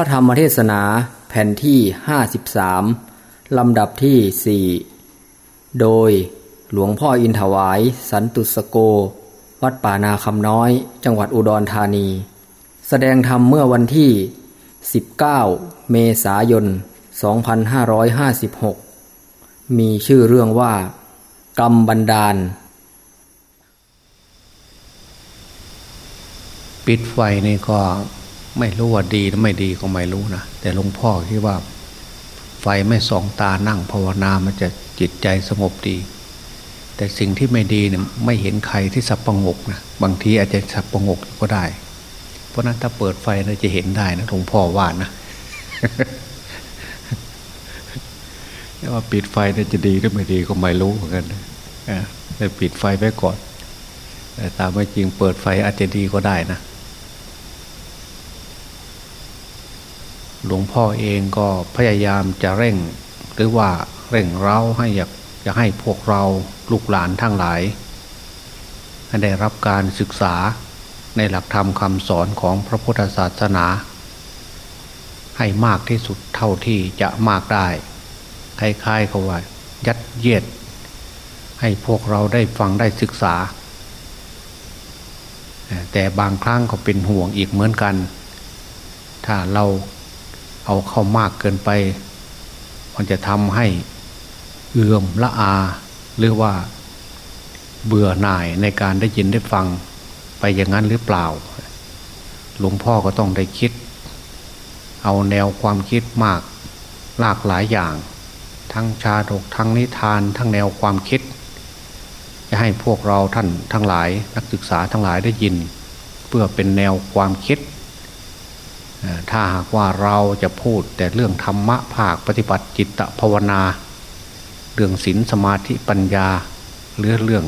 ระธรรมเทศนาแผ่นที่53ลำดับที่4โดยหลวงพ่ออินถวาย สันตุสโก วัดป่านาคำน้อย จังหวัดอุดรธานี แสดงธรรมเมื่อวันที่ 19 เมษายน 2556 มีชื่อเรื่องว่า กรรมบันดาล ปิดไฟนี่ก็ ไม่รู้ว่าดีหรือไม่ดีก็ไม่รู้นะแต่หลวงพ่อคิดว่า ไฟไม่สองตานั่งภาวนามันจะจิตใจสงบดี แต่สิ่งที่ไม่ดีเนี่ยไม่เห็นใครที่สับประงกนะบางทีอาจจะสับประงกก็ได้ เพราะนั้นถ้าเปิดไฟเราจะเห็นได้นะหลวงพ่อว่านะแต่ว่าปิดไฟเนี่ยจะดีหรือไม่ดีก็ไม่รู้เหมือนกันแต่ปิดไฟไว้ก่อนแต่ตามไม่จริงเปิดไฟอาจจะดีก็ได้นะ หลวงพ่อเองก็พยายามจะเร่ง หรือว่าเร่งเร้าให้อยากจะให้พวกเราลูกหลานทั้งหลายได้รับการศึกษาในหลักธรรมคำสอนของพระพุทธศาสนา ให้มากที่สุดเท่าที่จะมากได้คล้ายๆเขาว่า ยัดเยียด ให้พวกเราได้ฟังได้ศึกษา แต่บางครั้งก็เป็นห่วงอีกเหมือนกัน ถ้าเรา เอาเข้ามากเกินไป มันจะทำให้เอื่อมละอาหรือว่าเบื่อหน่ายในการได้ยินได้ฟังไปอย่างนั้นหรือเปล่า หลวงพ่อก็ต้องได้คิด เอาแนวความคิดมากหลากหลายอย่าง ทั้งชาดกทั้งนิทาน ทั้งแนวความคิด จะให้พวกเราท่านทั้งหลายนักศึกษาทั้งหลายได้ยิน เพื่อเป็นแนวความคิด ถ้าหากว่าเราจะพูดแต่เรื่องธรรมะภาคปฏิบัติจิตภาวนา เรื่องศีลสมาธิปัญญาหรือเรื่อง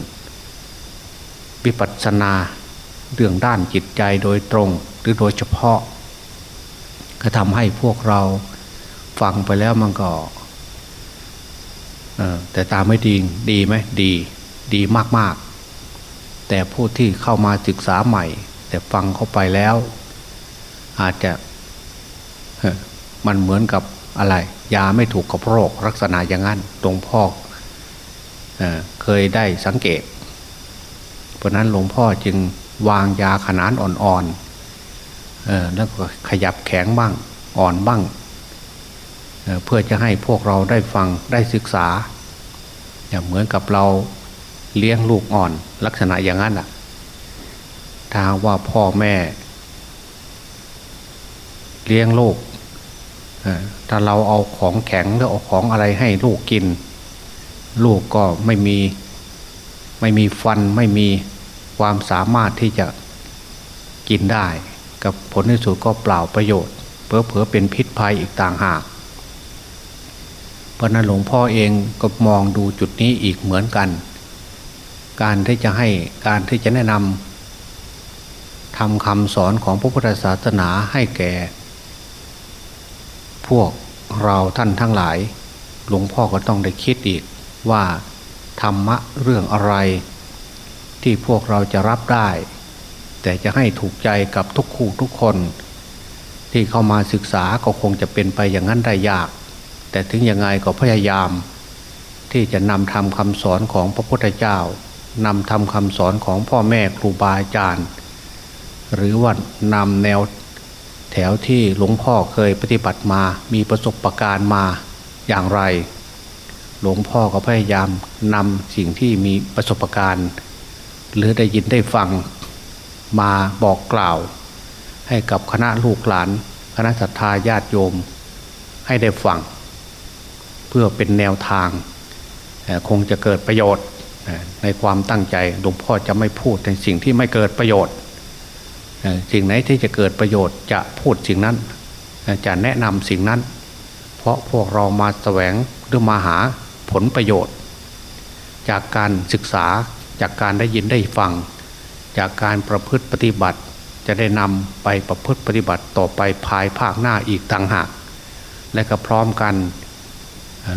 วิปัสสนา เรื่องด้านจิตใจโดยตรงหรือโดยเฉพาะ ก็ทำให้พวกเราฟังไปแล้วมันก็แต่ตามไม่ดีดีไหมดีดีมาก ๆ แต่ผู้ที่เข้ามาศึกษาใหม่ แต่ฟังเข้าไปแล้ว อาจจะมันเหมือนกับอะไร ยาไม่ถูกกับโรคลักษณะอย่างนั้นหลวงพ่อเคยได้สังเกต เพราะนั้นหลวงพ่อจึงวางยาขนานอ่อนๆแล้วก็ขยับแข็งบ้างอ่อนบ้างเเพื่อจะให้พวกเราได้ฟังได้ศึกษาอย่าเหมือนกับเราเลี้ยงลูกอ่อนลักษณะอย่างนั้นอะถ้าว่าพ่อแม่ เลี้ยงลูกถ้าเราเอาของแข็งหรือเอาของอะไรให้ลูกกิน ลูกก็ไม่มีไม่มีฟันไม่มีความสามารถที่จะกินได้ กับผลที่สุดก็เปล่าประโยชน์เพอเพอเป็นพิษภัยอีกต่างหากเพราะนั้นหลวงพ่อเองก็มองดูจุดนี้อีกเหมือนกัน การที่จะให้การที่จะแนะนำทำคำสอนของพระพุทธศาสนาให้แก่ วกเราท่านทั้งหลาย หลวงพ่อก็ต้องได้คิดอีกว่าธรรมะเรื่องอะไร ที่พวกเราจะรับได้ แต่จะให้ถูกใจกับทุกคู่ทุกคน ที่เข้ามาศึกษาก็คงจะเป็นไปอย่างนั้นได้ยาก แต่ถึงยังไงก็พยายาม ที่จะนำทำคำสอนของพระพุทธเจ้านำทำคำสอนของพ่อแม่ครูบาอาจารย์ หรือว่านำแนว แถวที่หลวงพ่อเคยปฏิบัติมา มีประสบะการณ์มาอย่างไร หลวงพ่อก็พยายามนำสิ่งที่มีประสบการณ์ หรือได้ยินได้ฟังมาบอกกล่าว ให้กับคณะลูกหลาน คณะศรัทธาญาติโยม ให้ได้ฟัง เพื่อเป็นแนวทาง คงจะเกิดประโยชน์ในความตั้งใจหลวงพ่อจะไม่พูดในสิ่งที่ไม่เกิดประโยชน์ สิ่งไหนที่จะเกิดประโยชน์จะพูดสิ่งนั้น จะแนะนำสิ่งนั้น เพราะพวกเรามาแสวงหรือมาหาผลประโยชน์ จากการศึกษาจากการได้ยินได้ฟัง จากการประพฤติปฏิบัติ จะได้นำไปประพฤติปฏิบัติต่อไปภายภาคหน้าอีกต่างหาก และก็พร้อมกัน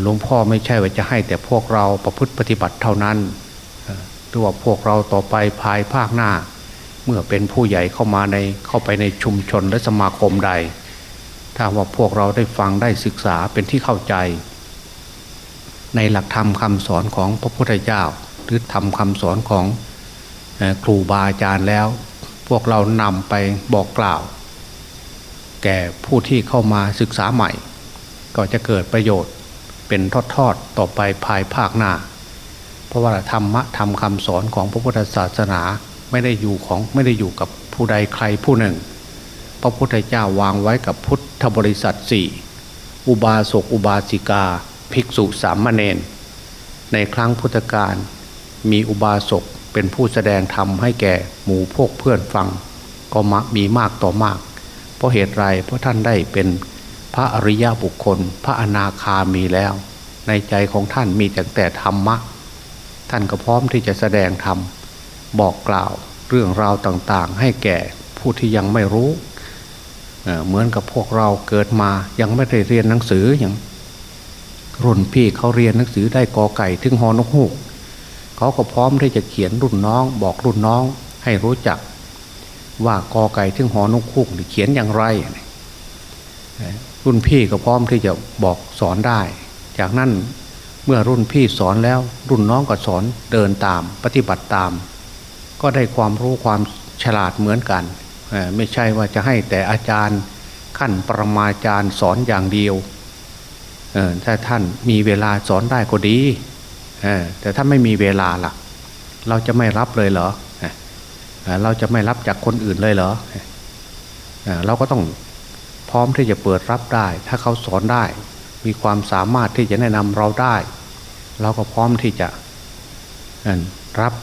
หลวงพ่อไม่ใช่ว่าจะให้แต่พวกเราประพฤติปฏิบัติเท่านั้นหรือว่าพวกเราต่อไปภายภาคหน้า เมื่อเป็นผู้ใหญ่เข้ามาในเข้าไปในชุมชนและสมาคมใด ถ้าว่าพวกเราได้ฟังได้ศึกษาเป็นที่เข้าใจ ในหลักธรรมคำสอนของพระพุทธเจ้า หรือทำคำสอนของครูบาอาจารย์แล้ว พวกเรานำไปบอกกล่าว แก่ผู้ที่เข้ามาศึกษาใหม่ ก็จะเกิดประโยชน์เป็นทอดๆต่อไปภายภาคหน้า เพราะว่าธรรมะทำคำสอนของพระพุทธศาสนา ไม่ได้อยู่ของไม่ได้อยู่กับผู้ใดใครผู้หนึ่ง พระพุทธเจ้าวางไว้กับพุทธบริษัทสี่อุบาสกอุบาสิกา ภิกษุสามเณรในครั้งพุทธกาลมีอุบาสกเป็นผู้แสดงธรรมให้แก่หมู่พวกเพื่อนฟัง ก็มักมีมากต่อมาก เพราะเหตุไรเพราะท่านได้เป็นพระอริยบุคคล พระอนาคามีแล้ว ในใจของท่านมีแต่แต่ธรรมะ ท่านก็พร้อมที่จะแสดงธรรม บอกกล่าวเรื่องราวต่างๆ ให้แก่ผู้ที่ยังไม่รู้เหมือนกับพวกเราเกิดมายังไม่ได้เรียนหนังสืออย่างรุ่นพี่เขาเรียนหนังสือได้กอไก่ถึงหอนกฮูกเขาก็พร้อมที่จะเขียนรุ่นน้อง บอกรุ่นน้องให้รู้จัก ว่ากอไก่ถึงหอนกฮูกเขียนอย่างไร รุ่นพี่ก็พร้อมที่จะบอกสอนได้ จากนั้นเมื่อรุ่นพี่สอนแล้วรุ่นน้องก็สอนเดินตามปฏิบัติตาม ก็ได้ความรู้ความฉลาดเหมือนกัน ไม่ใช่ว่าจะให้แต่อาจารย์ขั้นปรมาจารย์สอนอย่างเดียวถ้าท่านมีเวลาสอนได้ก็ดีแต่ถ้าไม่มีเวลาล่ะ เราจะไม่รับเลยเหรอเราจะไม่รับจากคนอื่นเลยเหรอเราก็ต้องพร้อมที่จะเปิดรับได้ ถ้าเขาสอนได้ มีความสามารถที่จะแนะนำเราได้ เราก็พร้อมที่จะรับ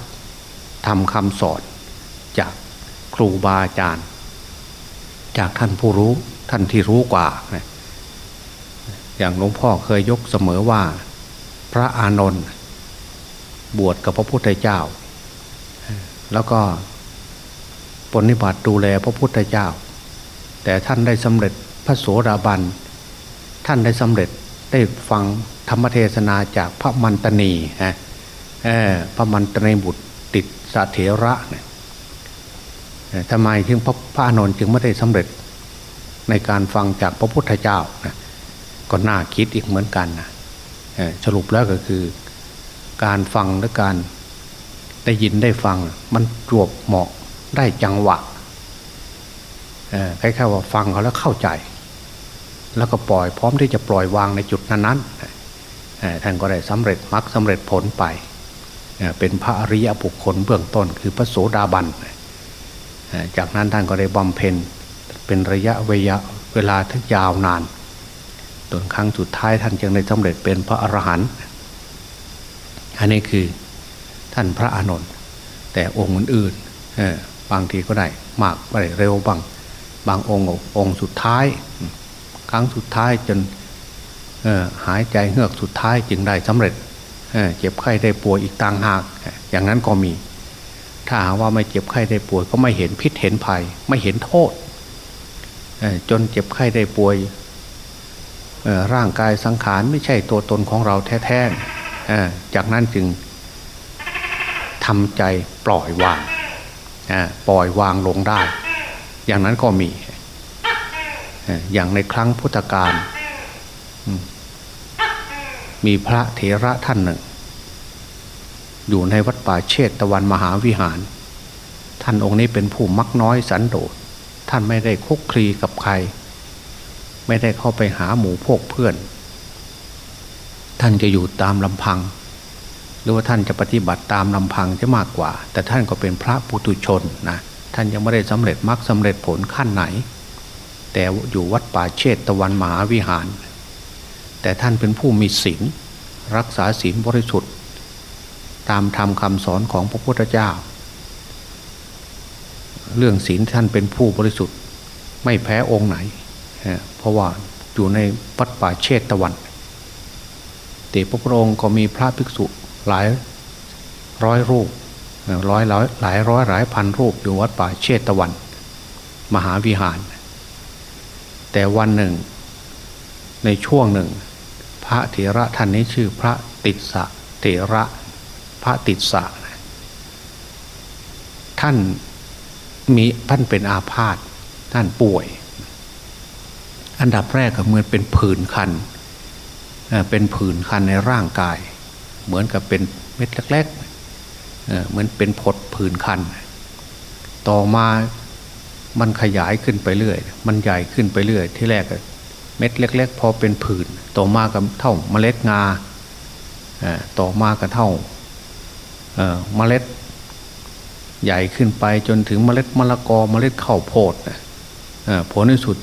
ทำคำสอนจากครูบาอาจารย์ จากท่านผู้รู้ท่านที่รู้กว่า อย่างหลวงพ่อเคยยกเสมอว่า พระอานนท์บวชกับพระพุทธเจ้า แล้วก็ปฏิบัติดูแลพระพุทธเจ้า แต่ท่านได้สำเร็จพระโสดาบัน ท่านได้สำเร็จได้ฟังธรรมเทศนาจากพระมันตนีฮะพระมันตนีบุตร สเถระเนี่ยทำไมถึงพระพระนนท์จึงไม่ได้สำเร็จในการฟังจากพระพุทธเจ้านะก็น่าคิดอีกเหมือนกันนะสรุปแล้วก็คือ การฟังและการได้ยินได้ฟัง มันรวบเหมาะได้จังหวะคล้ายๆว่าฟังเขาแล้วเข้าใจ แล้วก็ปล่อยพร้อมที่จะปล่อย วางในจุดนั้นๆท่านก็ได้สำเร็จมรรคสาเร็จผลไป เป็นพระอริยบุคคลเบื้องต้นคือพระโสดาบัน จากนั้นท่านก็ได้บำเพ็ญเป็นระยะเวยะเวลาทั้งยาวนานจนครั้งสุดท้ายท่านจึงได้สำเร็จเป็นพระอรหันต์ อันนี้คือท่านพระอานนท์แต่องค์อื่นๆบางทีก็ได้มากไปเร็วบางบางองค์องค์สุดท้าย ครั้งสุดท้ายจนหายใจเฮือกสุดท้ายจึงได้สำเร็จ เจ็บไข้ได้ป่วยอีกต่างหาก อย่างนั้นก็มี ถ้าหาว่าไม่เจ็บไข้ได้ป่วยก็ไม่เห็นพิษเห็นภัย ไม่เห็นโทษ จนเจ็บไข้ได้ป่วยร่างกายสังขารไม่ใช่ตัวตนของเราแท้ๆจากนั้นจึงทำใจปล่อยวางปล่อยวางลงได้ อย่างนั้นก็มี อย่างในครั้งพุทธกาล มีพระเถระท่านหนึ่ง อยู่ในวัดป่าเชตตะวันมหาวิหาร ท่านองค์นี้เป็นผู้มักน้อยสันโดษท่านไม่ได้คุกคลีกับใคร ไม่ได้เข้าไปหาหมู่พวกเพื่อน ท่านจะอยู่ตามลำพัง หรือว่าท่านจะปฏิบัติตามลำพังจะมากกว่า แต่ท่านก็เป็นพระปุถุชนนะท่านยังไม่ได้สำเร็จมรรคสาเร็จผลขั้นไหน แต่อยู่วัดป่าเชตตะวันมหาวิหาร แต่ท่านเป็นผู้มีศีลรักษาศีลบริสุทธิ์ ตามธรรมคำสอนของพระพุทธเจ้า เรื่องศีลท่านเป็นผู้บริสุทธิ์ ไม่แพ้องค์ไหน เพราะว่าอยู่ในปัดป่าเชตตะวันแต่พระพุทธองค์ก็มีพระภิกษุหลายร้อยรูปร้อยร้อยหลายร้อยหลายพันรูปอยู่วัดป่าเชตตะวัน มหาวิหาร แต่วันหนึ่ง ในช่วงหนึ่ง ระเถระท่านนี้ชื่อพระติสะเถระพระติสะท่านมีท่านเป็นอาพาธท่านป่วย อันดับแรกก็เหมือนเป็นผื่นคันเป็นผื่นคันในร่างกาย เหมือนกับเป็นเม็ดเล็กๆเหมือนเป็นผดผื่นคัน ต่อมามันขยายขึ้นไปเรื่อย มันใหญ่ขึ้นไปเรื่อย ที่แรกเม็ดเล็ก ๆ พอเป็นผื่นต่อมาก็เท่าเมล็ดงาต่อมาก็เท่าเมล็ด ใหญ่ขึ้นไปจนถึงเมล็ดมะละกอเมล็ดข้าวโพดผลในสุด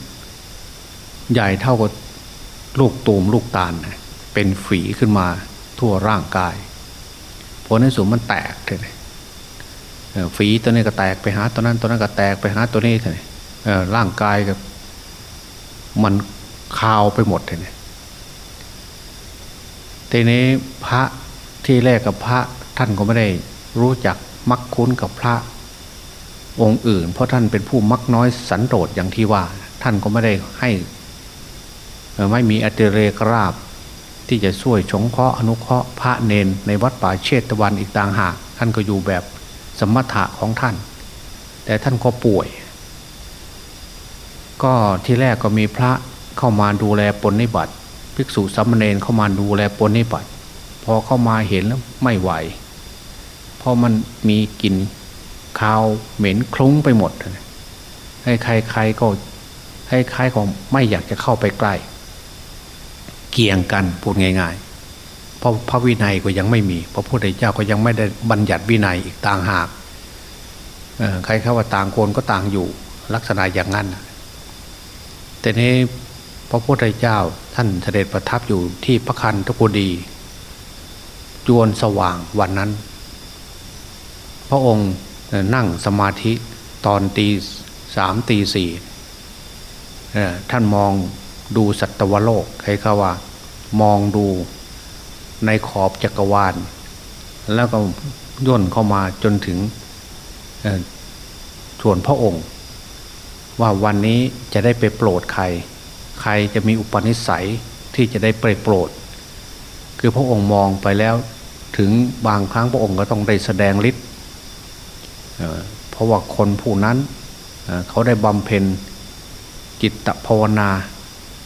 ใหญ่เท่ากับลูกตูมลูกตาลเป็นฝีขึ้นมาทั่วร่างกาย ผลในสุดมันแตกเลยฝีตัวนี้ก็แตกไปหาตัวนั้นตัวนั้นก็แตกไปหาตัวนี้เลยร่างกายกับมัน คาวไปหมดเลยทีนี้พระที่แรกกับพระท่านก็ไม่ได้รู้จักมักคุ้นกับพระองค์อื่น เพราะท่านเป็นผู้มักน้อยสันโดษอย่างที่ว่า ท่านก็ไม่ได้ให้ไม่มีอัติเรกราบ ที่จะช่วยชงเคราะห์อนุเคราะห์พระเนนในวัดป่าเชตวันอีกต่างหาก ท่านก็อยู่แบบสมถะของท่าน แต่ท่านก็ป่วย ก็ที่แรกก็มีพระ เข้ามาดูแลปนนิบัติภิกษุสัมเณรเข้ามาดูแลปนนิบัติพอเข้ามาเห็นแล้วไม่ไหวเพราะมันมีกลิ่นคาวเหม็นคลุ้งไปหมดให้ใครใครก็ให้ใครก็ไม่อยากจะเข้าไปใกล้ เกี่ยงกันพูดง่ายๆเพราะพระวินัยก็ยังไม่มีพระพุทธเจ้าก็ยังไม่ได้บัญญัติวินัยอีกต่างหากใครเข้าว่าต่างคนก็ต่างอยู่ลักษณะอย่างนั้นแต่นี้ พระพุทธเจ้าท่านเสด็จประทับอยู่ที่พระคันธกุดี จวนสว่างวันนั้น พระองค์นั่งสมาธิตอนตีสามตีสี่ท่านมองดูสัตวโลกใครเขาว่า มองดูในขอบจักรวาล แล้วก็ย่นเข้ามาจนถึงส่วนพระองค์ ว่าวันนี้จะได้ไปโปรดใคร ใครจะมีอุปนิสัยที่จะได้ไปโปรด คือพระองค์มองไปแล้วถึงบางครั้งพระองค์ก็ต้องได้แสดงฤทธิ์เพราะว่าคนผู้นั้นเขาได้บำเพ็ญจิตภาวนา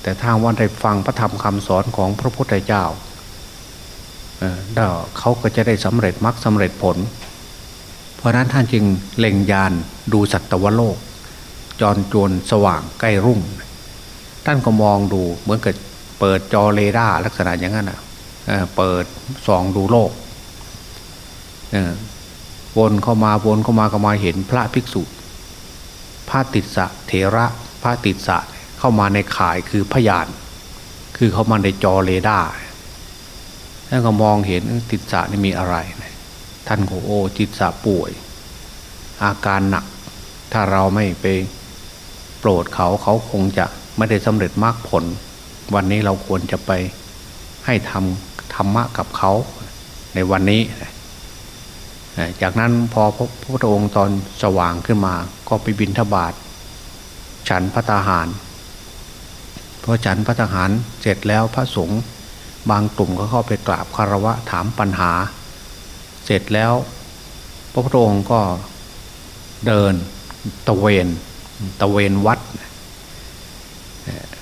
แต่ทางวันได้ฟังพระธรรมคำสอนของพระพุทธเจ้าเขาก็จะได้สำเร็จมรรคสำเร็จผล เพราะนั้นท่านจึงเล็งยานดูสัตวโลก จรจวนสว่างใกล้รุ่ง ท่านก็มองดูเหมือนกับเปิดจอเรดาร์ลักษณะอย่างนั้นอะเปิดส่องดูโลกวนเข้ามาวนเข้ามาก็มาเห็นพระภิกษุพระติสสะเถระพระติสสะเข้ามาในข่ายคือพยาน คือเข้ามาในจอเรดาร์ท่านก็มองเห็นติสสะนี่มีอะไร ท่านโโอติสสะป่วย อาการหนัก ถ้าเราไม่ไปโปรดเขาเขาคงจะ ไม่ได้สำเร็จมากผล วันนี้เราควรจะไปให้ทำธรรมะกับเขาในวันนี้ จากนั้นพอพระพุทธองค์ตอนสว่างขึ้นมาก็ไปบินทบาทฉันพระตาหารพอฉันพระตาหารเสร็จแล้วพระสงฆ์บางกลุ่มก็เข้าไปกราบคารวะถามปัญหา เสร็จแล้ว พระพุทธองค์ก็เดินตะเวนตะเวนวัด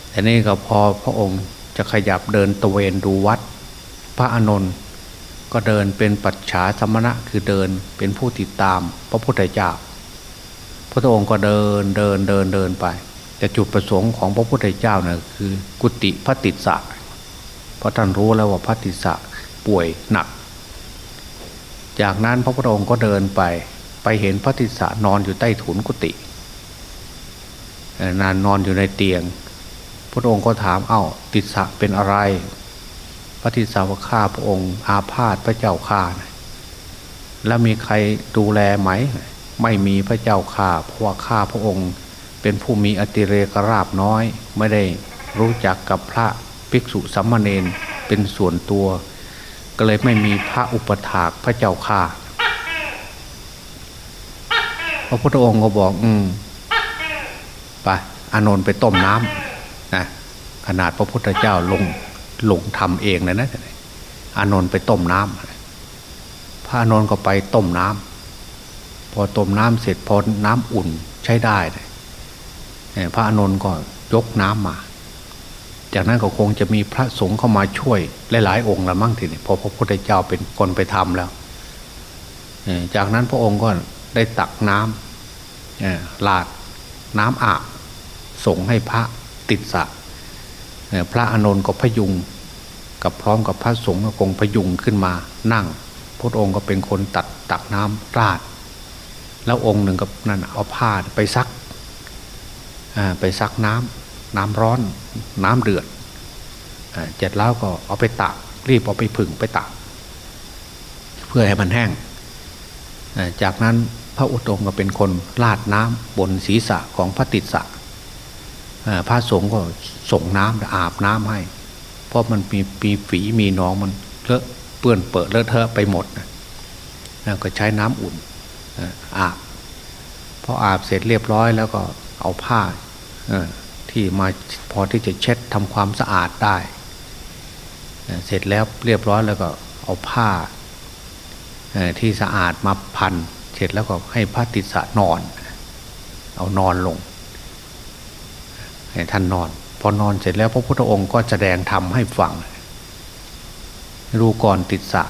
แต่นี่ก็พอพระองค์จะขยับเดินตะเวนดูวัด พระอานนท์ก็เดินเป็นปัจฉาสมณะคือเดินเป็นผู้ติดตาม พระพุทธเจ้า พระองค์ก็เดินเดินเดินเดินไป แต่จุดประสงค์ของพระพุทธเจ้าเนี่ยคือ กุฏิพระติสะเพราะท่านรู้แล้วว่าพระติสะป่วยหนัก จากนั้นพระพุทธองค์ก็เดินไปไปเห็นพระติสสะนอนอยู่ใต้ถุนกุฏินานนอนอยู่ในเตียง พระองค์ก็ถามเอา้าติสสะเป็นอะไร พระทิสาวข้าพระองค์อาพาธพระเจ้าข้าแล้วมีใครดูแลไหม ไม่มีพระเจ้าข้าเพราะว่าข้าพระองค์เป็นผู้มีอติเรกราบน้อย ไม่ได้รู้จักกับพระภิกษุสัมมาเนนเป็นส่วนตัว ก็เลยไม่มีพระอุปถากพระเจ้าข้าพระพุทธองค์ก็บอก อืมไปอานนท์ไปต้มน้ำ นะขนาดพระพุทธเจ้าลงลงทำเองเลยนะอานนท์ไปต้มน้ำพระอานนท์ก็ไปต้มน้ำพอต้มน้ำเสร็จพอน้ำอุ่นใช้ได้พระอานนท์ก็ยกน้ำมา จากนั้นก็คงจะมีพระสงฆ์เข้ามาช่วยหลายๆองค์ละมั่งทีนี้พอพระพุทธเจ้าเป็นคนไปทำแล้วจากนั้นพระองค์ก็ได้ตักน้ำลาดน้ำอาบส่งให้พระ ติดสะพระอานนท์ก็พยุงกับพร้อมกับพระสงฆ์ก็คงพยุงขึ้นมานั่ง พระองค์ก็เป็นคนตัดตักน้ำราด แล้วองค์หนึ่งกับนั่นเอาผ้าไปซักไปซักน้ำน้ำร้อนน้ำเดือดเจ็ดแล้วก็เอาไปตากรีบเอาไปผึ่งไปตากเพื่อให้มันแห้งจากนั้นพระอุตมก็เป็นคนลาดน้ำบนศีรษะของพระติสสะ พระสงฆ์ก็ส่งน้ำอาบน้ำให้ เพราะมันมีปีฝีมีน้องมันเลอะเปื้อนเปิดเลอะเทอะไปหมดนะก็ใช้น้ำอุ่นอาบพออาบเสร็จเรียบร้อยแล้วก็เอาผ้าที่มาพอที่จะเช็ดทำความสะอาดได้เสร็จแล้วเรียบร้อยแล้วก็เอาผ้าที่สะอาดมาพัน เสร็จแล้วก็ให้พระติสะนอน เอานอนลง ให้ท่านนอน พอนอนเสร็จแล้วพระพุทธองค์ก็แสดงธรรมให้ฟังรู้ก่อนติดสะ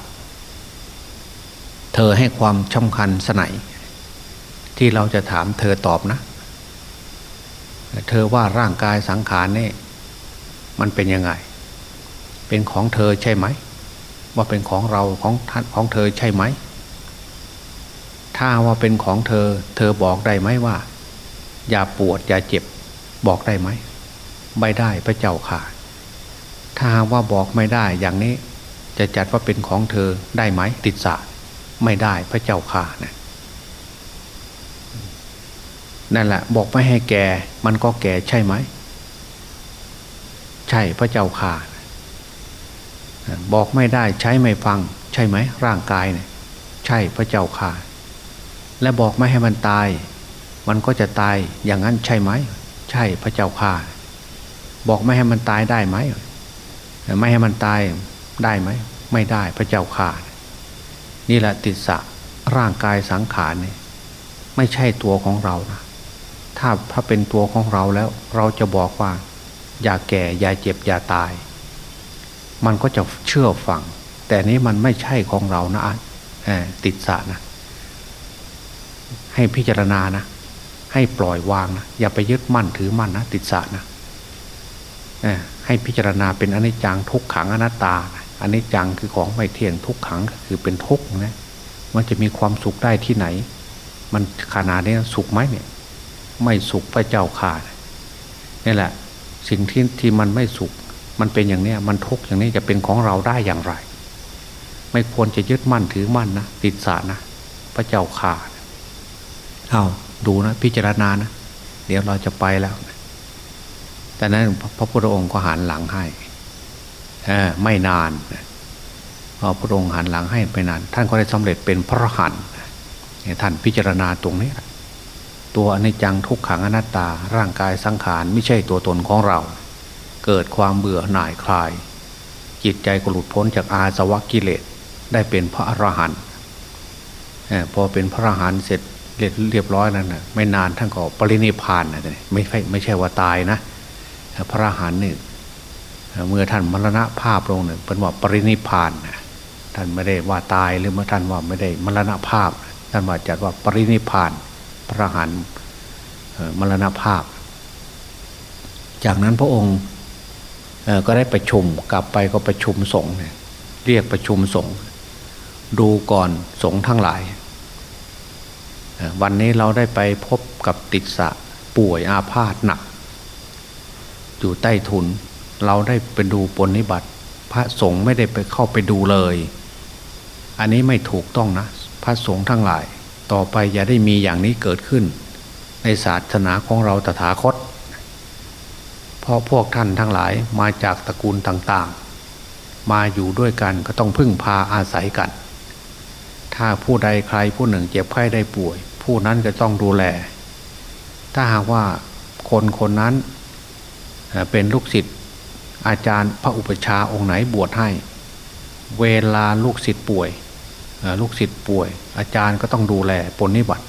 เธอให้ความสำคัญสไหนที่เราจะถามเธอตอบนะ เธอว่าร่างกายสังขารนี่มันเป็นยังไง เป็นของเธอใช่ไหม ว่าเป็นของเราของท่านของเธอใช่ไหม ถ้าว่าเป็นของเธอ เธอบอกได้ไหมว่า อย่าปวดอย่าเจ็บ บอกได้ไหม ไม่ได้พระเจ้าค่ะ ถ้าว่าบอกไม่ได้อย่างนี้ จะจัดว่าเป็นของเธอได้ไหมติดสาไม่ได้พระเจ้าค่ะนะนั่นแหละ บอกไม่ให้แก่ มันก็แก่ใช่ไหม ใช่พระเจ้าค่ะ บอกไม่ได้ใช้ไม่ฟัง ใช่ไหม ร่างกายเนี่ย ใช่พระเจ้าค่ะ และบอกไม่ให้มันตาย มันก็จะตายอย่างนั้นใช่ไหม ใช่พระเจ้าข่าบอกไม่ให้มันตายได้ไหมไม่ให้มันตายได้ไหมไม่ได้พระเจ้าข่านี่แหละติดสะร่างกายสังขารเนี่ยไม่ใช่ตัวของเรานะถ้าถ้าเป็นตัวของเราแล้ว เราจะบอกว่า อย่าแก่อย่าเจ็บอย่าตาย มันก็จะเชื่อฟัง แต่นี้มันไม่ใช่ของเรานะติดสะนะให้พิจารณานะ ให้ปล่อยวางนะอย่าไปยึดมั่นถือมั่นนะติดสานะให้พิจารณาเป็นอนิจจังทุกขังอนัตตาอนิจจังคือของไม่เที่ยงทุกขังคือเป็นทุกนะมันจะมีความสุขได้ที่ไหน มันขนาดนี้สุขไหมเนี่ย ไม่สุขพระเจ้าข่าดนี่แหละ สิ่งที่ที่มันไม่สุข มันเป็นอย่างนี้มันทุกอย่างนี้จะเป็นของเราได้อย่างไร ไม่ควรจะยึดมั่นถือมั่นนะติดสานะพระเจ้าข่าเอา ดูนะ พิจารณานะ เดี๋ยวเราจะไปแล้ว แต่นั้นพระพุทธองค์ก็หันหลังให้ไม่นานพอพระองค์หันหลังให้ไปนาน ท่านก็ได้สำเร็จเป็นพระหันท่านพิจารณาตรงนี้ตัวอนิจจังทุกขังอนัตตา ร่างกายสังขารไม่ใช่ตัวตนของเรา เกิดความเบื่อหน่ายคลาย จิตใจก็หลุดพ้นจากอาสวะกิเลสได้เป็นพระอรหันต์พอเป็นพระอรหันต์เสร็จ เรียบร้อยนั่นนะไม่นานท่านก็ปรินิพานนะไม่ใช่ไม่ใช่ว่าตายนะ พระหันต์นี่เมื่อท่านมรณภาพลงเนี่ยเป็นว่าปรินิพานนะท่านไม่ได้ว่าตายหรือเมื่อท่านว่าไม่ได้มรณภาพ ท่านว่าจัดว่าปรินิพาน พระหันมรณภาพ จากนั้นพระองค์ก็ได้ประชุมกลับไปก็ประชุมสงฆ์เรียกประชุมสงฆ์ดูก่อนสงฆ์ทั้งหลาย วันนี้เราได้ไปพบกับติดสะป่วยอาพาธหนัก อยู่ใต้ทุน เราได้ไปดูปนิบัติ พระสงฆ์ไม่ได้ไปเข้าไปดูเลย อันนี้ไม่ถูกต้องนะ พระสงฆ์ทั้งหลาย ต่อไปอย่าได้มีอย่างนี้เกิดขึ้น ในศาสนาของเราตถาคตเพราะพวกท่านทั้งหลายมาจากตระกูลต่างๆ มาอยู่ด้วยกันก็ต้องพึ่งพาอาศัยกัน ถ้าผู้ใดใครผู้หนึ่งเจ็บไข้ได้ป่วย ผู้นั้นจะต้องดูแล ถ้าหากว่าคนคนนั้นเป็นลูกศิษย์อาจารย์พระอุปชาองค์ไหนบวชให้ เวลาลูกศิษย์ป่วยลูกศิษย์ป่วย อาจารย์ก็ต้องดูแลปนิบัติ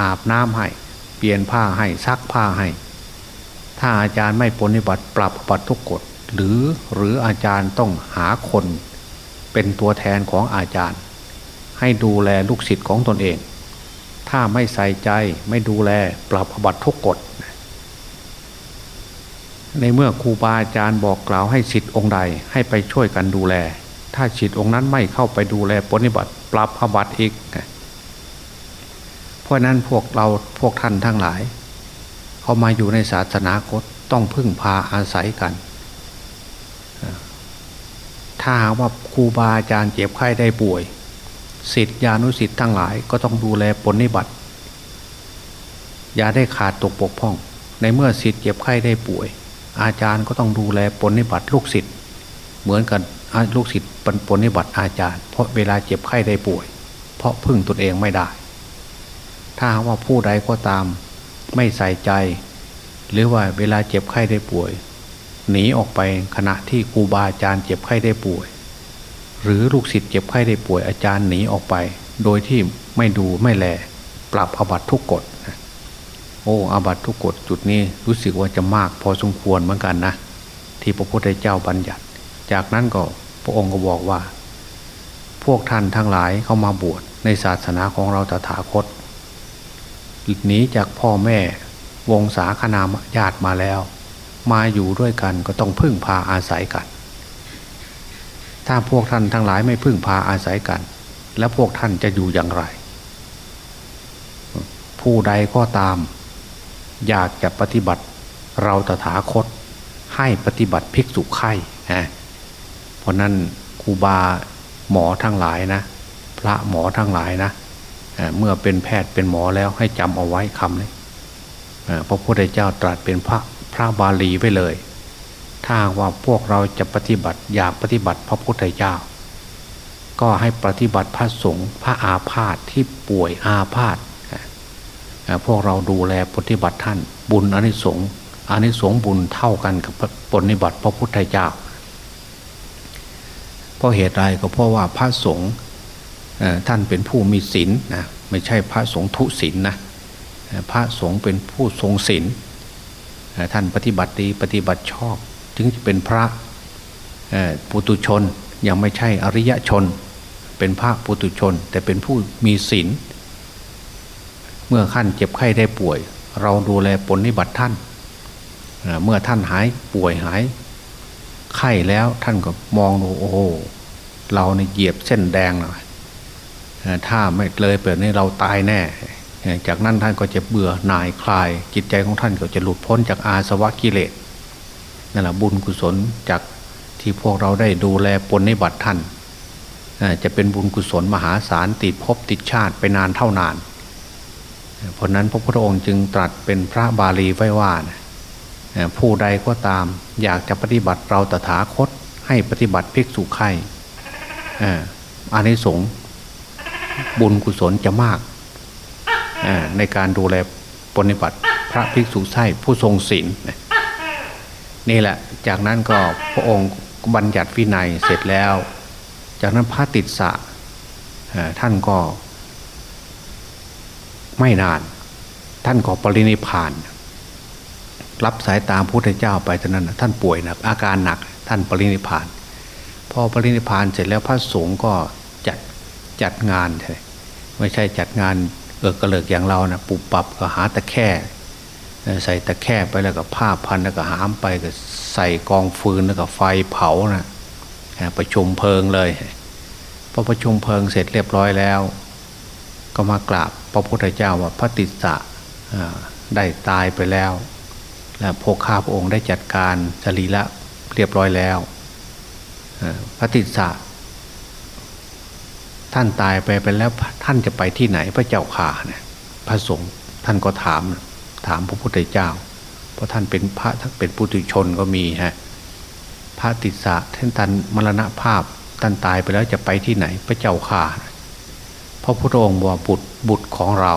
อาบน้ำให้ เปลี่ยนผ้าให้ซักผ้าให้ ถ้าอาจารย์ไม่ปฏิบัติปรับปัดทุกกฎหรือหรืออาจารย์ต้องหาคนเป็นตัวแทนของอาจารย์ ให้ดูแลลูกศิษย์ของตนเอง ถ้าไม่ใส่ใจไม่ดูแลปรับบัตทุกกฎ ในเมื่อครูบาอาจารย์บอกกล่าวให้ศิษย์องค์ใดให้ไปช่วยกันดูแล ถ้าศิษย์องค์นั้นไม่เข้าไปดูแลปฏิบัติ ปรับอบัตอีก เพราะนั้นพวกเราพวกท่านทั้งหลาย เข้ามาอยู่ในศาสนาคตต้องพึ่งพาอาศัยกันถ้าหากว่าครูบาอาจารย์เจ็บไข้ได้ป่วย ศิษยานุศิษย์ทั้งหลายก็ต้องดูแลปฏิบัติ อย่าได้ขาดตกปกพ่อง ในเมื่อศิษย์เจ็บไข้ได้ป่วย อาจารย์ก็ต้องดูแลปฏิบัติลูกศิษย์เหมือนกันลูกศิษย์ปฏิบัติอาจารย์ เพราะเวลาเจ็บไข้ได้ป่วย เพราะพึ่งตนเองไม่ได้ ถ้าว่าผู้ใดก็ตามไม่ใส่ใจ หรือว่าเวลาเจ็บไข้ได้ป่วย หนีออกไปขณะที่ครูบาอาจารย์เจ็บไข้ได้ป่วย หรือลูกศิษย์เจ็บไข้ได้ป่วยอาจารย์หนีออกไป โดยที่ไม่ดูไม่แล ปรับอบัตทุกกฎโอ้อาบัตทุกกฎจุดนี้รู้สึกว่าจะมากพอสมควรเหมือนกันนะ ที่พระพุทธเจ้าบัญญัติ จากนั้นก็พระองค์ก็บอกว่า พวกท่านทั้งหลายเข้ามาบวชในศาสนาของเราตถาคตหนีจากพ่อแม่วงศาคณาญาติมาแล้ว มาอยู่ด้วยกันก็ต้องพึ่งพาอาศัยกัน ถ้าพวกท่านทั้งหลายไม่พึ่งพาอาศัยกัน แล้วพวกท่านจะอยู่อย่างไร ผู้ใดก็ตาม อยากจะปฏิบัติเราตถาคตให้ปฏิบัติภิกษุไข่เพราะนั้นครูบาหมอทั้งหลายนะ พระหมอทั้งหลายนะเมื่อเป็นแพทย์เป็นหมอแล้วให้จำเอาไว้คำนี้พระพุทธเจ้าตรัสเป็นพระพระบาลีไปเลย ถ้าว่าพวกเราจะปฏิบัติอยากปฏิบัติพระพุทธเจ้า ก็ให้ปฏิบัติพระสงฆ์พระอาพาธที่ป่วยอาพาธพวกเราดูแลปฏิบัติท่าน บุญอนิสงส์อนิสงส์บุญเท่ากันกับปฏิบัติพระพุทธเจ้าเพราะเหตุใดก็เพราะว่าพระสงฆ์ท่านเป็นผู้มีศีลนะไม่ใช่พระสงฆ์ทุศีลนะพระสงฆ์เป็นผู้ทรงศีลท่านปฏิบัติดีปฏิบัติชอบ ถึงจะเป็นพระปุตุชนยังไม่ใช่อริยชน เป็นพระปุตุชน แต่เป็นผู้มีศีลเมื่อขั้นเจ็บไข้ได้ป่วย เราดูแลปนิบัติท่าน เมื่อท่านหายป่วยหาย ไข้แล้วท่านก็มองดูโอ้โหเราในเหยียบเส้นแดงหน่อยถ้าไม่เลยเปิดนี้เราตายแน่ จากนั้นท่านก็จะเบื่อหน่ายคลาย จิตใจของท่านก็จะหลุดพ้นจากอาสวะกิเลส นั่นแหละบุญกุศลจากที่พวกเราได้ดูแลปนในบัตรท่านจะเป็นบุญกุศลมหาศาลติดภพติดชาติไปนานเท่านาน เพราะนั้นพระพุทธองค์จึงตรัสเป็นพระบาลีไว้ว่าผู้ใดก็ตามอยากจะปฏิบัติเราตถาคตให้ปฏิบัติภิกษุไข่อานิสงส์บุญกุศลจะมากในการดูแลปฏิบัติพระภิกษุใช่ผู้ทรงศีล นี่แหละ จากนั้นก็พระองค์บัญญัติวินัยเสร็จแล้ว จากนั้นพระติดสะท่านก็ ไม่นาน ท่านก็ปรินิพาน รับสายตามพุทธเจ้าไปจานั้นท่านป่วยหนักอาการหนัก ท่านปรินิพาน พอปรินิพานเสร็จแล้วพระสงฆ์ก็จัดงานใช่ไม่ใช่จัดงานเออกระเลิกอย่างเรานะปุบปับก็หาตะแค่ ใส่ตะแค่ไปแล้วก็ผ้าพันแล้วก็หามไปก็ใส่กองฟืนแล้วก็ไฟเผานะประชุมเพลิงเลยพอประชุมเพลิงเสร็จเรียบร้อยแล้ว ก็มากราบพระพุทธเจ้าว่าพระติสะได้ตายไปแล้ว และพกข้าพระองค์ได้จัดการสรีละเรียบร้อยแล้วพระติสะท่านตายไปไปแล้วท่านจะไปที่ไหนพระเจ้าข่าเนี่ยพระสงฆ์ท่านก็ถาม ถามพระพุทธเจ้า เพราะท่านเป็นพระทั้งเป็นปุถุชนก็มีฮะพระติสะท่านตันมรณภาพท่านตายไปแล้วจะไปที่ไหนพระเจ้าข่าพระพุทธองค์ว่าบุตรบุตรของเรา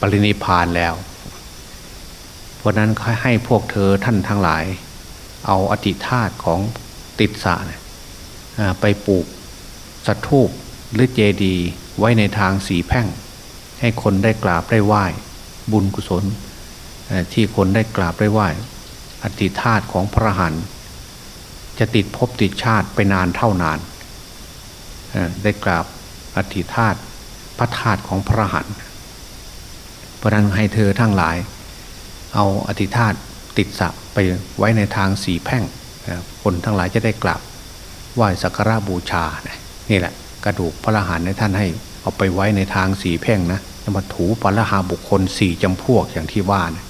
ปรินิพานแล้วเพราะนั้นให้พวกเธอท่านทั้งหลาย เอาอธิธาตของติสะไปปลูกสัตทูปหรือเจดีไว้ในทางสีแพ่ง ให้คนได้กราบได้ไหว้ บุญกุศล ที่คนได้กราบได้ไหว้อธิธาตของพระหันจะติดภพติดชาติไปนานเท่านาน ได้กราบอธิธาตพระธาตุของพระหันเพราะนั้นให้เธอทั้งหลาย เอาอธิธาตติดสะไปไว้ในทางสีแพ่ง คนทั้งหลายจะได้กราบไหว้สักการะบูชา นี่แหละ กระดูกพระหันในท่านให้เอาไปไว้ในทางสีแพ่งนะมาถูปรหาบุคคลสี่จำพวกอย่างที่ว่านะ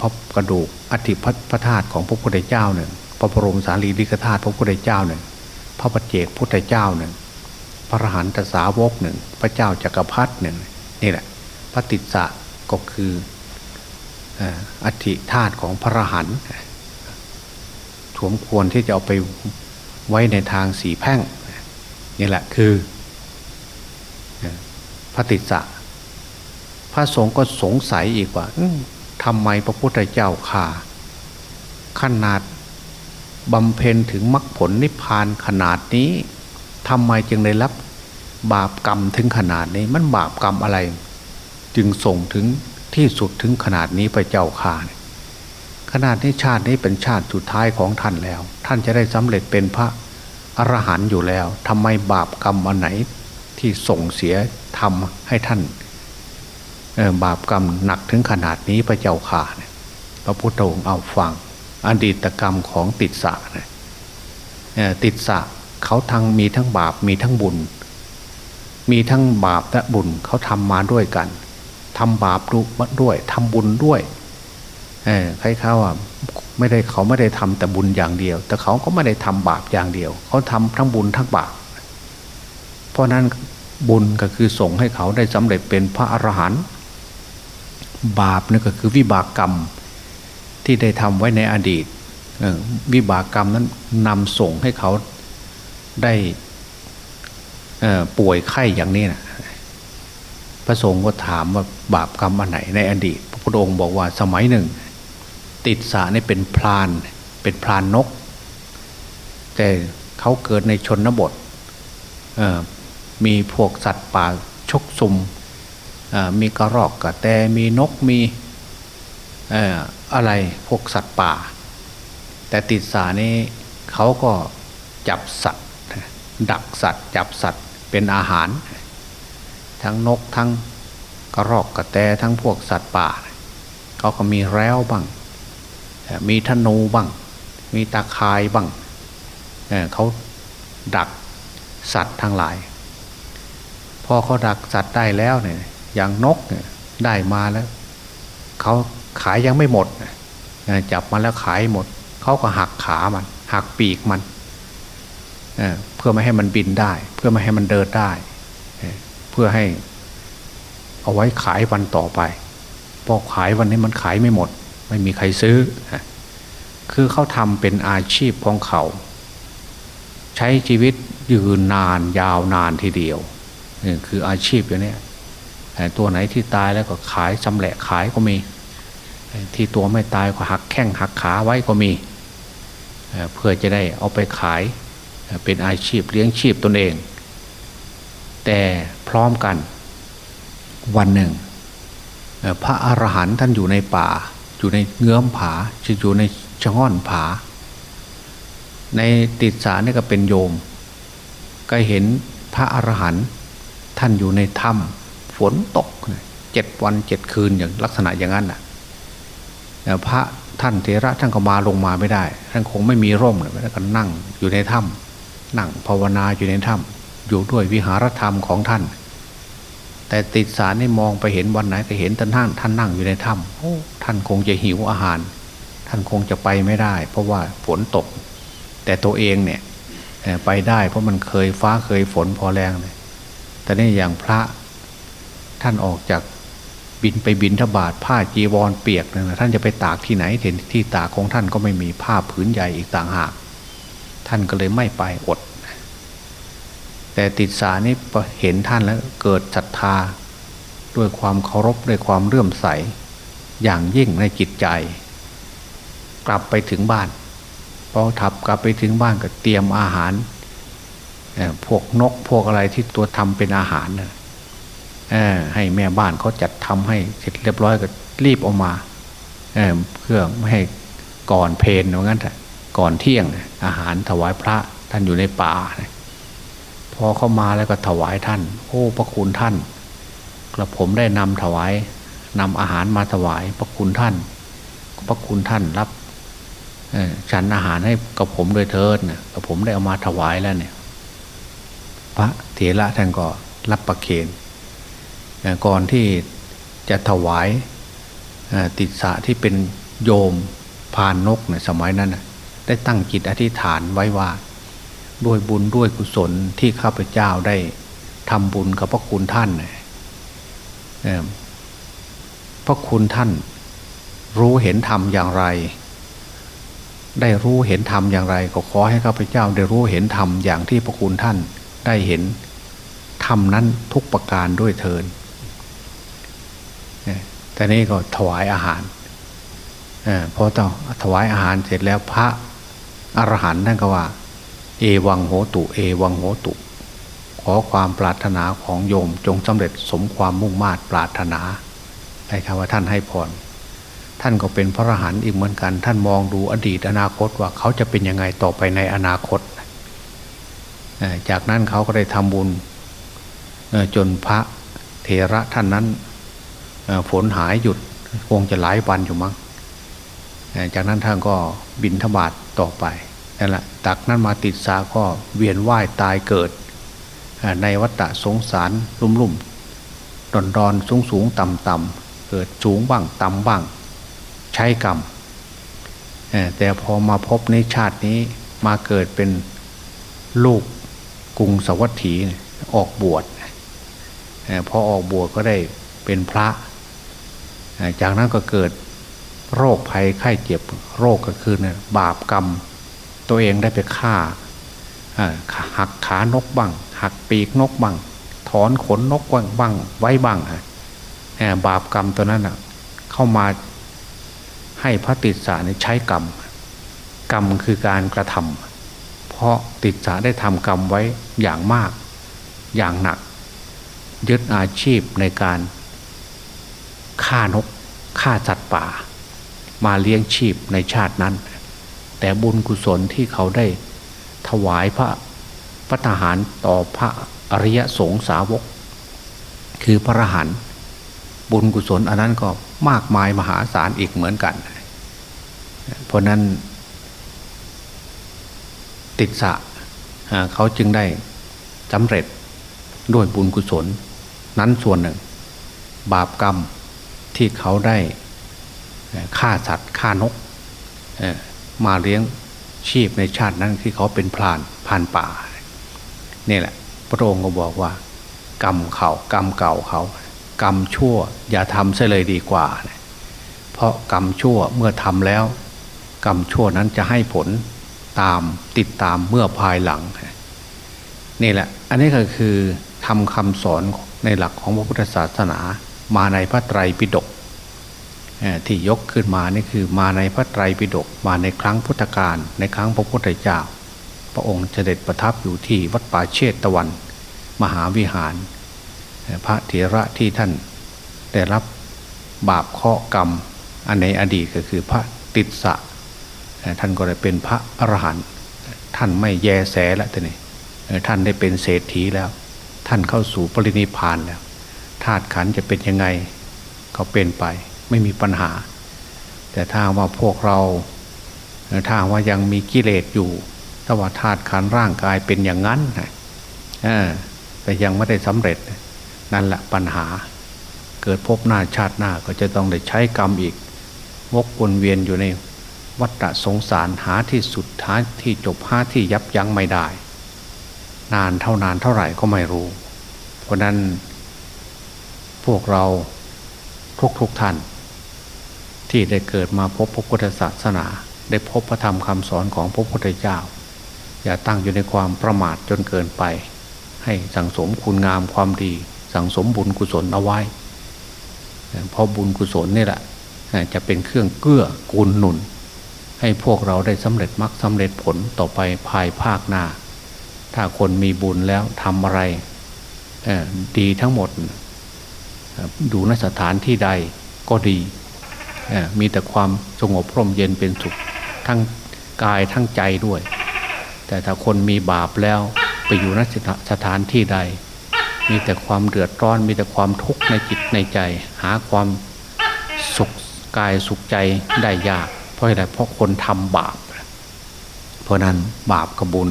พราะกระดูกอธิพัพระธาตุของพระพุทธเจ้าหนึ่งพระบรมสารีริกธาตุพระพุทธเจ้าหนึ่งพระปัจเจกพุทธเจ้าหนึ่งพระรหันตสาวกหนึ่งพระเจ้าจักรพรรดิหนึ่งนี่แหละ พระติสสะก็คืออธิธาตุของพระรหันสมควรที่จะเอาไปไว้ในทางสีแพ่งนี่แหละคือพระติสสะพระสงฆ์ก็สงสัยอีกว่า ทำไมพระพุทธเจ้าข่าขนาดบำเพ็ญถึงมรรคผลนิพพานขนาดนี้ทำไมจึงได้รับบาปกรรมถึงขนาดนี้ มันบาปกรรมอะไร จึงส่งถึงที่สุดถึงขนาดนี้พระเจ้าข่าขนาดนี้ชาตินี้เป็นชาติสุดท้ายของท่านแล้ว ท่านจะได้สำเร็จเป็นพระอรหันต์อยู่แล้วทำไมบาปกรรมอันไหนที่ส่งเสียทำให้ท่าน บาปกรรมหนักถึงขนาดนี้พระเจ้าข่าเนี่ยพระพุทธองค์เอาฟัง อดีตกรรมของติดสะเนี่ยติดสะเขาทั้งมีทั้งบาปมีทั้งบุญ มีทั้งบาปและบุญเขาทำมาด้วยกันทำบาปด้วยทำบุญด้วยใครเขาอะไม่ได้เขาไม่ได้ทำแต่บุญอย่างเดียว แต่เขาก็ไม่ได้ทำบาปอย่างเดียว เขาทำทั้งบุญทั้งบาปเพราะนั้นบุญก็คือส่งให้เขาได้สำเร็จเป็นพระอรหันต์ บาปนี่นก็คือวิบากกรรมที่ได้ทำไว้ในอดีตวิบากกรรมนั้นนำส่งให้เขาได้ป่วยไข้อย่างนี้นะพระสงฆ์ก็ถามว่าบาปกรรมอันไหนในอดีต พระพุทธองค์บอกว่าสมัยหนึ่ง ติดสานี่เป็นพรานเป็นพรานนก แต่เขาเกิดในชนบทมีพวกสัตว์ป่าชกซุม มีกระรอกกระแตมีนกมีอะไรพวกสัตว์ป่า แต่ติดสานี้เขาก็จับสัตว์ ดักสัตว์ จับสัตว์เป็นอาหาร ทั้งนกทั้งกระรอกกระแตทั้งพวกสัตว์ป่าเขาก็มีแล้วบ้าง มีธนูบ้าง มีตาคายบ้างเขาดักสัตว์ทั้งหลาย พอเขาดักสัตว์ได้แล้วเนี่ย อย่างนกเนี่ยได้มาแล้วเขาขายยังไม่หมดจับมาแล้วขายหมดเขาก็หักขามัน หักปีกมันเพื่อไม่ให้มันบินได้ เพื่อไม่ให้มันเดินได้ เพื่อให้เอาไว้ขายวันต่อไปพอขายวันนี้มันขายไม่หมด ไม่มีใครซื้อ คือเขาทำเป็นอาชีพของเขา ใช้ชีวิตยืนนานยาวนานทีเดียวคืออาชีพอย่างนี้ ตัวไหนที่ตายแล้วก็ขายจำแหละขายก็มี ที่ตัวไม่ตายก็หักแข้งหักขาไว้ก็มี เพื่อจะได้เอาไปขายเป็นอาชีพเลี้ยงชีพตนเอง แต่พร้อมกันวันหนึ่ง พระอรหันต์ท่านอยู่ในป่า อยู่ในเงื้อมผาจะอยู่ในชะง่อนผา ในติดสานี่ก็เป็นโยม ก็เห็นพระอรหันต์ท่านอยู่ในถ้ำ ฝนตกเจ็ดวันเจ็ดคืนอย่างลักษณะอย่างนั้นน่ะพระท่านเถระท่านก็มาลงมาไม่ได้ ท่านคงไม่มีร่มเลยแล้วก็นั่งอยู่ในถ้ำนั่งภาวนาอยู่ในถ้ำอยู่ด้วยวิหารธรรมของท่าน แต่ติดสารนี่มองไปเห็นวันไหนก็เห็นท่านท่านท่านนั่งอยู่ในถ้ำโอ้ท่านคงจะหิวอาหาร ท่านคงจะไปไม่ได้ เพราะว่าฝนตก แต่ตัวเองเนี่ยไปได้ เพราะมันเคยฟ้าเคยฝนพอแรงเลยแต่นี่อย่างพระ ท่านออกจากบินไปบินทบาทผ้าจีวรเปียกนะท่านจะไปตากที่ไหนเห็นที่ตากของท่านก็ไม่มีผ้าผืนใหญ่อีกต่างหาก ท่านก็เลยไม่ไปอด แต่ติดสานี่เห็นท่านแล้วเกิดศรัทธา ด้วยความเคารพด้วยความเลื่อมใส อย่างยิ่งในจิตใจ กลับไปถึงบ้านพอทับกลับไปถึงบ้านก็เตรียมอาหารพวกนกพวกอะไรที่ตัวทำเป็นอาหารนะ ให้แม่บ้านเขาจัดทำให้เสร็จเรียบร้อยก็รีบออกมาเเพื่อไม่ให้ก่อนเพนว่างั้นก่อนเที่ยงอาหารถวายพระท่านอยู่ในป่าพอเข้ามาแล้วก็ถวายท่าน โอ้พระคุณท่านกระผมได้นำถวายนำอาหารมาถวายพระคุณท่าน พระคุณท่านรับฉันอาหารให้กับผมโดยเทิดนะกับผมได้เอามาถวายแล้วเนี่ย พระเถระท่านก็รับประเคน ก่อนที่จะถวายติดสะที่เป็นโยมพานนกเนี่ยสมัยนั้นได้ตั้งจิตอธิษฐานไว้ว่า ด้วยบุญด้วยกุศลที่ข้าพเจ้าได้ทำบุญกับพระคุณท่านพระคุณท่านรู้เห็นธรรมอย่างไร ได้รู้เห็นธรรมอย่างไร ก็ขอให้ข้าพเจ้าได้รู้เห็นธรรมอย่างที่พระคุณท่านได้เห็นธรรมนั้นทุกประการด้วยเทิน แต่นี้ก็ถวายอาหารอพอต้องถวายอาหารเสร็จแล้วพระอรหันต์ท่านก็ว่า เอวังโหตุ เอวังโหตุ ขอความปรารถนาของโยมจงสำเร็จสมความมุ่งมา่ปรารถนาใ้คำว่าท่านให้พรท่านก็เป็นพระอรหันต์อีกเหมือนกัน ท่านมองดูอดีตอนาคตว่าเขาจะเป็นยังไงต่อไปในอนาคต จากนั้นเขาก็ได้ทำบุญจนพระเทระท่านนั้น ฝนหายหยุดคงจะหลายวันอยู่มั้งจากนั้นท่านก็บินทบาทต่อไปนั่นแหละตักนั้นมาติดสาก็เวียนว่ายตายเกิด ในวัฏสงสารลุ่มลุ่มดอนดอนสูงสูงต่ำต่ำเกิดสูงบ้างต่ำบ้าง ใช้กรรมแต่พอมาพบในชาตินี้มาเกิดเป็นลูกกรุงสวัสดีออกบวชพอออกบวชก็ได้เป็นพระ จากนั้นก็เกิดโรคภัยไข้เจ็บโรคก็คือเนี่ยบาปกรรม ตัวเองได้ไปฆ่าหักขานกบ้างหักปีกนกบ้างถอนขนนกบ้างบ้างไว้บ้างบาปกรรมตัวนั้นเข้ามาให้พระติสสาใช้กรรม กรรมคือการกระทำเพราะติดสาได้ทำกรรมไว้อย่างมาก อย่างหนัก ยึดอาชีพในการ ฆ่านกฆ่าสัตว์ป่า มาเลี้ยงชีพในชาตินั้น แต่บุญกุศลที่เขาได้ถวายพระพระทหารต่อพระอริยสงสาวก คือพระหันบุญกุศลอันนั้นก็มากมายมหาศาลอีกเหมือนกัน เพราะนั้น ติดสะเขาจึงได้สำเร็จด้วยบุญกุศล นั้นส่วนหนึ่ง บาปกรรม ที่เขาได้ฆ่าสัตว์ฆ่านกมาเลี้ยงชีพในชาตินั้นที่เขาเป็นพรานผ่านป่านี่แหละ พระองค์ก็บอกว่า กรรมเขากรรมเก่าเขา กรรมชั่วอย่าทำเสียเลยดีกว่า เพราะกรรมชั่วเมื่อทำแล้ว กรรมชั่วนั้นจะให้ผลตามติดตามเมื่อภายหลัง นี่แหละ อันนี้ก็คือทำคำสอนในหลักของพระพุทธศาสนา มาในพระไตรปิฎกที่ยกขึ้นมานี่คือมาในพระไตรปิฎกมาในครั้งพุทธกาลในครั้งพระพุทธเจ้า พระองค์เสด็จประทับอยู่ที่วัดป่าเชตตะวัน มหาวิหาร พระเถระที่ท่านได้รับบาปเคาะกรรม อันในอดีตก็คือพระติสสะท่านก็ได้เป็นพระอรหันต์ท่านไม่แยแสแล้วท่านนี่ท่านได้เป็นเศรษฐีแล้ว ท่านเข้าสู่ปรินิพานแล้ว ธาตุขันจะเป็นยังไงก็เป็นไป ไม่มีปัญหา แต่ถ้าว่าพวกเราถ้าว่ายังมีกิเลสอยู่ถ้าว่าธาตุขันร่างกายเป็นอย่างนั้นแต่ยังไม่ได้สำเร็จ นั่นแหละปัญหา เกิดพบหน้าชาติหน้าก็จะต้องได้ใช้กรรมอีก วกวนเวียนอยู่ในวัฏสงสารหาที่สุดหาที่จบหาที่ยับยั้งไม่ได้ นานเท่านานเท่าไหร่ก็ไม่รู้ เพราะนั้น วกเราทุกๆทท่าน ที่ได้เกิดมาพบพระพุทธศาสนา ได้พบพระธรรมคำสอนของพระพุทธเจ้า อย่าตั้งอยู่ในความประมาทจนเกินไป ให้สั่งสมคุณงามความดี สั่งสมบุญกุศลเอาไว้ เพราะบุญกุศลนี่แหละจะเป็นเครื่องเกื้อกูลหนุน ให้พวกเราได้สำเร็จมรรคสำเร็จผลต่อไปภายภาคหน้า ถ้าคนมีบุญแล้วทำอะไรดีทั้งหมด ดูนสถานที่ใดก็ดีมีแต่ความสงบร่มเย็นเป็นสุขทั้งกายทั้งใจด้วย แต่ถ้าคนมีบาปแล้วไปอยู่นสถานที่ใด มีแต่ความเดือดร้อน มีแต่ความทุกข์ในจิตในใจ หาความสุขกายสุขใจได้ยาก เพราะอะไรเพราะคนทำบาป เพราะนั้นบาปกับบุญ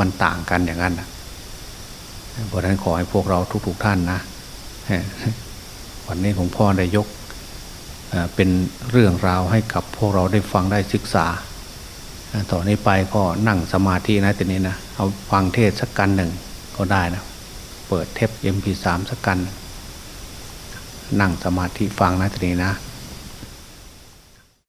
มันต่างกันอย่างนั้นเพราะนั้นขอให้พวกเราทุกๆท่านนะ วันนี้หลวงพ่อได้ยกเป็นเรื่องราวให้กับพวกเราได้ฟังได้ศึกษา ต่อนนี้ไปก็นั่งสมาธินะทีนี้นะ เอาฟังเทศสักกันหนึ่งก็ได้นะ เปิดเทป MP3 สักกัน นั่งสมาธิฟังนะทีนี้นะ